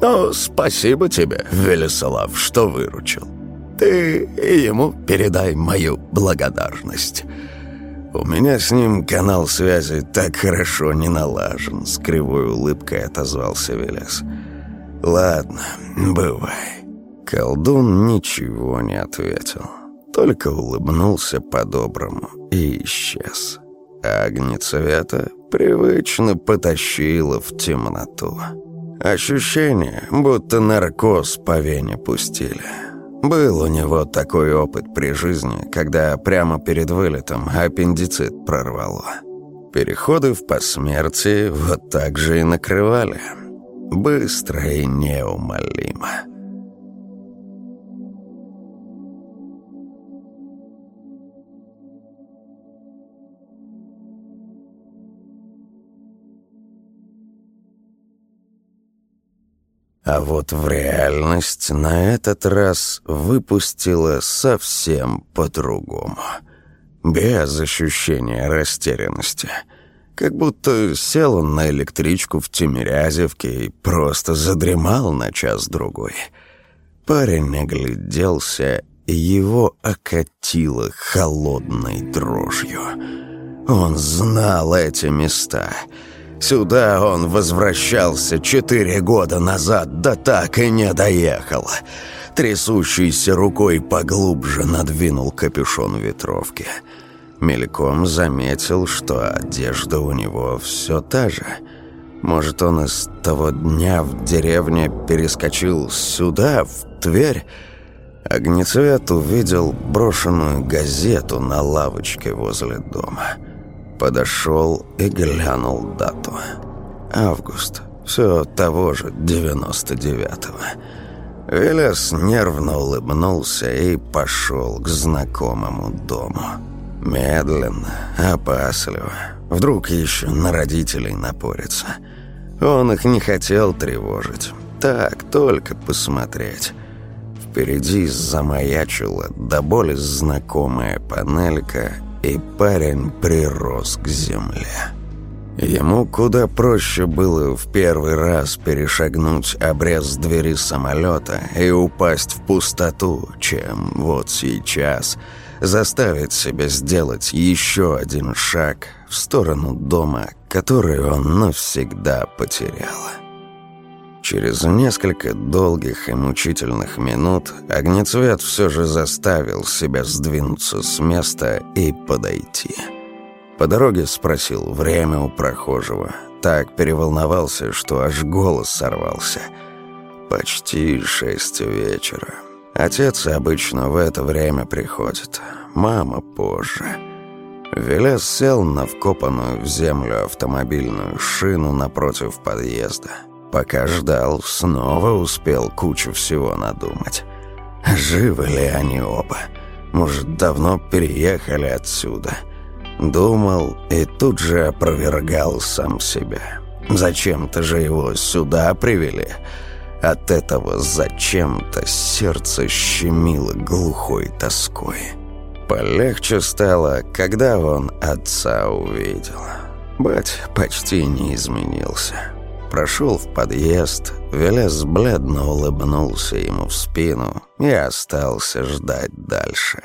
«Ну, спасибо тебе, Велеслав, что выручил. Ты ему передай мою благодарность». «У меня с ним канал связи так хорошо не налажен», — с кривой улыбкой отозвался Велес. «Велес». «Ладно, бывай». Колдун ничего не ответил, только улыбнулся по-доброму и исчез. А привычно потащила в темноту. Ощущение, будто наркоз по вене пустили. Был у него такой опыт при жизни, когда прямо перед вылетом аппендицит прорвало. Переходы в посмертие вот так же и накрывали – быстро и неумолимо. А вот в реальность на этот раз выпустила совсем по-другому. Без ощущения растерянности – как будто сел он на электричку в Тимирязевке и просто задремал на час-другой. Парень огляделся, и его окатило холодной дрожью. Он знал эти места. Сюда он возвращался четыре года назад, да так и не доехал. Трясущейся рукой поглубже надвинул капюшон ветровки — Мельком заметил, что одежда у него все та же. Может, он из того дня в деревне перескочил сюда, в Тверь? Огнецвет увидел брошенную газету на лавочке возле дома. Подошел и глянул дату. Август. Все того же, 99-го. Велес нервно улыбнулся и пошел к знакомому дому. Медленно, опасливо. Вдруг еще на родителей напорится. Он их не хотел тревожить. Так, только посмотреть. Впереди замаячила до боли знакомая панелька, и парень прирос к земле. Ему куда проще было в первый раз перешагнуть обрез двери самолета и упасть в пустоту, чем вот сейчас заставить себя сделать еще один шаг в сторону дома, который он навсегда потерял. Через несколько долгих и мучительных минут огнецвет все же заставил себя сдвинуться с места и подойти. По дороге спросил время у прохожего. Так переволновался, что аж голос сорвался. Почти шесть вечера. Отец обычно в это время приходит, мама позже. Велес сел на вкопанную в землю автомобильную шину напротив подъезда. Пока ждал, снова успел кучу всего надумать. Живы ли они оба? Может, давно переехали отсюда? Думал и тут же опровергал сам себя. Зачем-то же его сюда привели. От этого зачем-то сердце щемило глухой тоской. Полегче стало, когда он отца увидел. Бать почти не изменился. Прошел в подъезд, Велес бледно улыбнулся ему в спину и остался ждать дальше.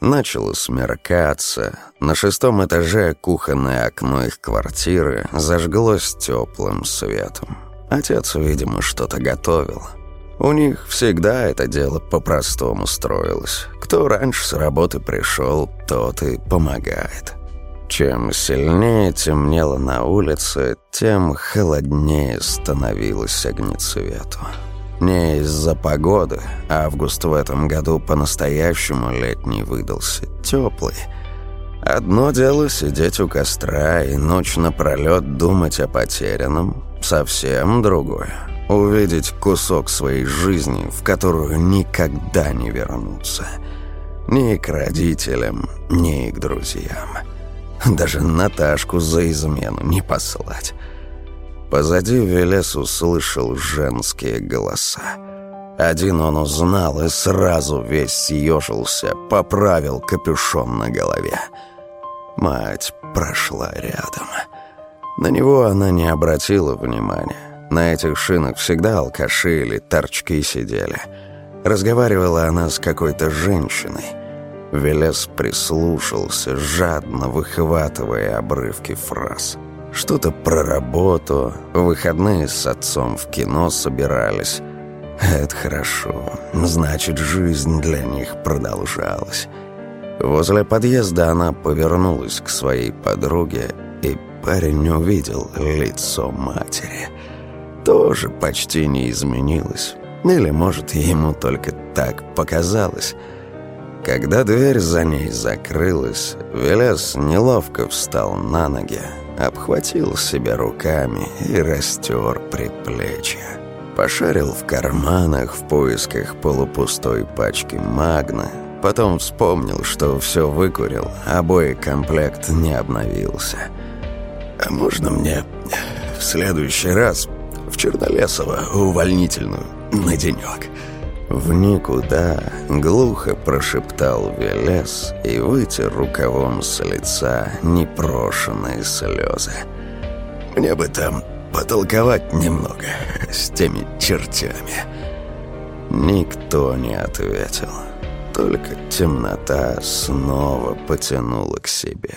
Начало смеркаться. На шестом этаже кухонное окно их квартиры зажглось теплым светом. Отец, видимо, что-то готовил. У них всегда это дело по-простому строилось. Кто раньше с работы пришел, тот и помогает. Чем сильнее темнело на улице, тем холоднее становилось огнецвету. Не из-за погоды, август в этом году по-настоящему летний выдался, теплый. Одно дело сидеть у костра и ночь напролет думать о потерянном, совсем другое — увидеть кусок своей жизни, в которую никогда не вернуться. Ни к родителям, ни к друзьям. Даже Наташку за измену не послать. Позади Велес услышал женские голоса. Один он узнал и сразу весь съежился, поправил капюшон на голове. Мать прошла рядом. На него она не обратила внимания. На этих шинах всегда алкаши или торчки сидели. Разговаривала она с какой-то женщиной. Велес прислушался, жадно выхватывая обрывки фраз. Что-то про работу, выходные с отцом в кино собирались. Это хорошо, значит, жизнь для них продолжалась. Возле подъезда она повернулась к своей подруге, и парень увидел лицо матери. Тоже почти не изменилось. Или, может, ему только так показалось – когда дверь за ней закрылась, Велес неловко встал на ноги, обхватил себя руками и растер предплечья. Пошарил в карманах в поисках полупустой пачки магна, потом вспомнил, что все выкурил, а боекомплект не обновился. «А можно мне в следующий раз в Чернолесово увольнительную на денек?» В никуда глухо прошептал Велес и вытер рукавом с лица непрошенные слезы. «Мне бы там потолковать немного с теми чертями». Никто не ответил. Только темнота снова потянула к себе,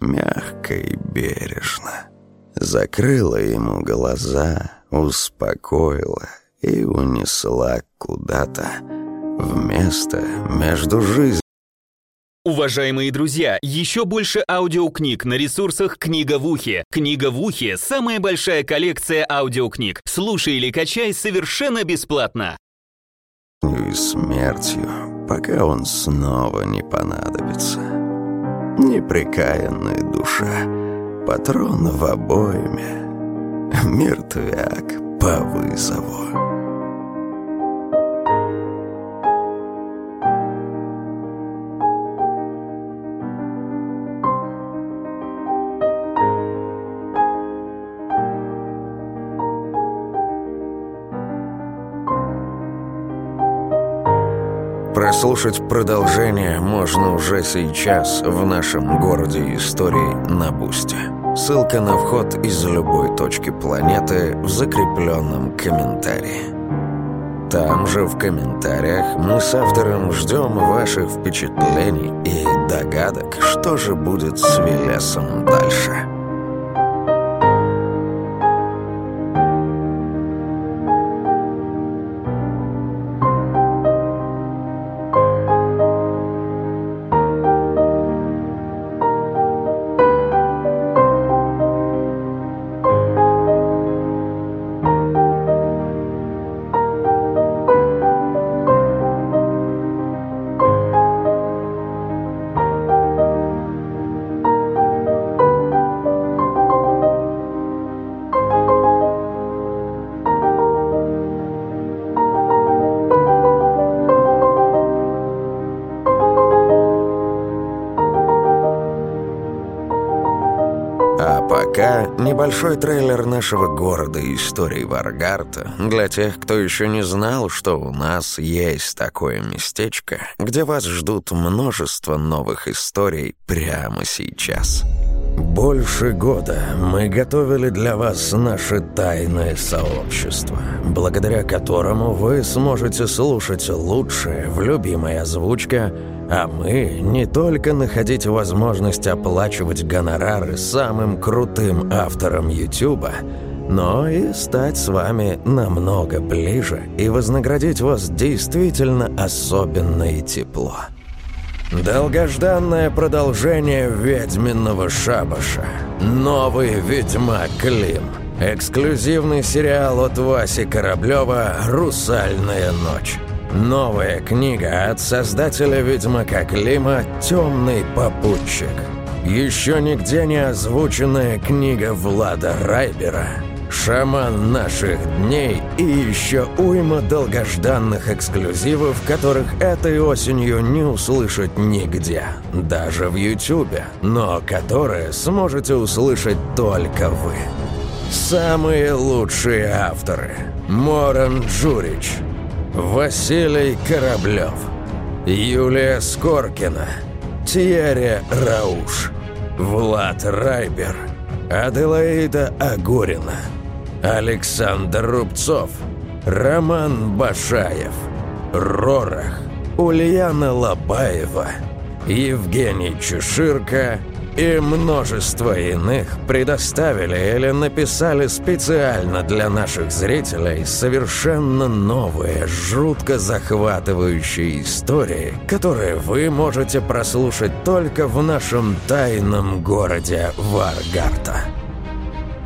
мягко и бережно. Закрыла ему глаза, успокоила и унесла куда-то в место между жизнью. Уважаемые друзья, еще больше аудиокниг на ресурсах «Книга в ухе». «Книга в ухе» — самая большая коллекция аудиокниг. Слушай или качай совершенно бесплатно. И смертью, пока он снова не понадобится. Непрекаянная душа, патрон в обойме, мертвяк по вызову. Прослушать продолжение можно уже сейчас в нашем городе истории на Бусте. Ссылка на вход из любой точки планеты в закрепленном комментарии. Там же в комментариях мы с автором ждем ваших впечатлений и догадок, что же будет с Велесом дальше. Небольшой трейлер нашего города истории Варгарта для тех, кто еще не знал, что у нас есть такое местечко, где вас ждут множество новых историй прямо сейчас. Больше года мы готовили для вас наше тайное сообщество, благодаря которому вы сможете слушать лучшее в любимой озвучке – а мы не только находить возможность оплачивать гонорары самым крутым авторам Ютуба, но и стать с вами намного ближе и вознаградить вас действительно особенно и тепло. Долгожданное продолжение «Ведьминого шабаша». Новый «Ведьмак Клим». Эксклюзивный сериал от Васи Кораблева «Русальная ночь». Новая книга от создателя «Ведьмака Клима» «Темный попутчик». Еще нигде не озвученная книга Влада Райбера «Шаман наших дней» и еще уйма долгожданных эксклюзивов, которых этой осенью не услышать нигде, даже в Ютубе, но которые сможете услышать только вы. Самые лучшие авторы. Моран Джурич – Василий Кораблев, Юлия Скоркина, Тьерри Рауш, Влад Райбер, Аделаида Агурина, Александр Рубцов, Роман Башаев, Рорах, Ульяна Лобаева, Евгений Чеширка и множество иных предоставили или написали специально для наших зрителей совершенно новые, жутко захватывающие истории, которые вы можете прослушать только в нашем тайном городе Варгарта.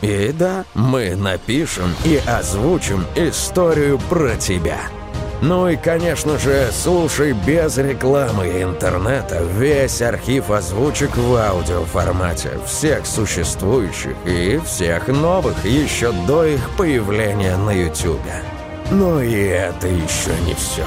И да, мы напишем и озвучим историю про тебя. Ну и, конечно же, слушай без рекламы и интернета весь архив озвучек в аудиоформате всех существующих и всех новых еще до их появления на YouTube. Но и это еще не все.